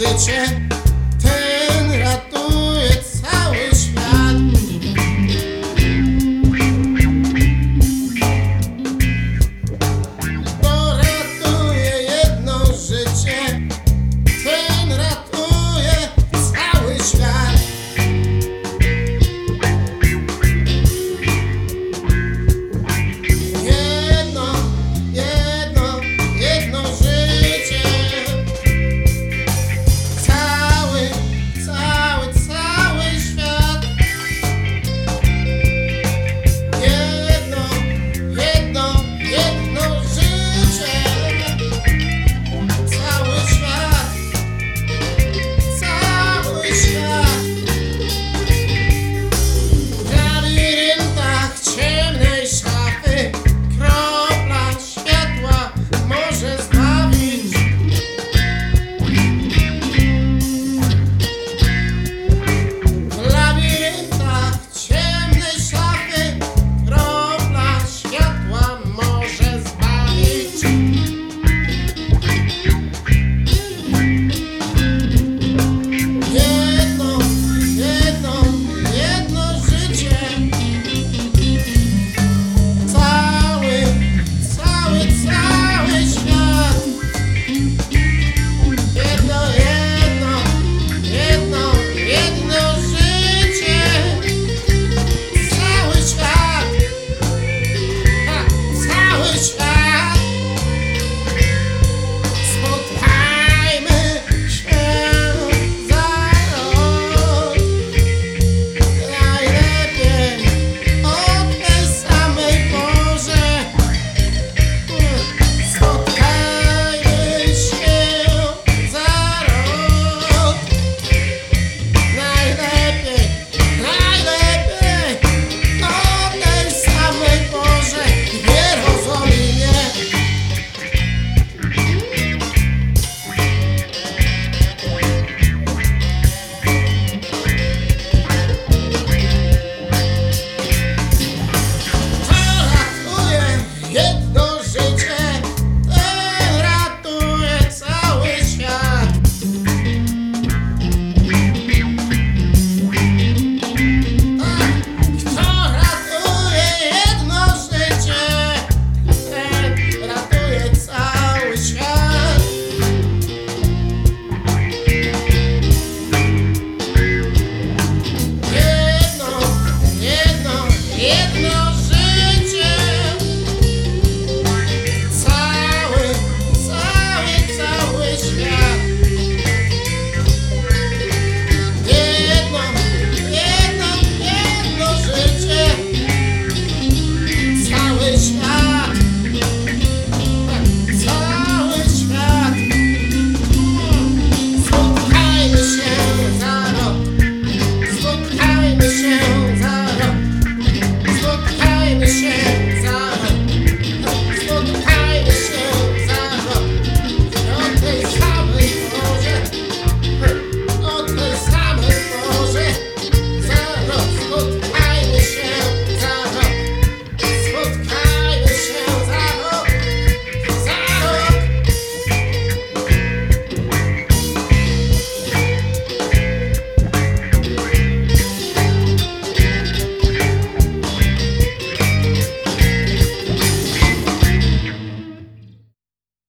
position.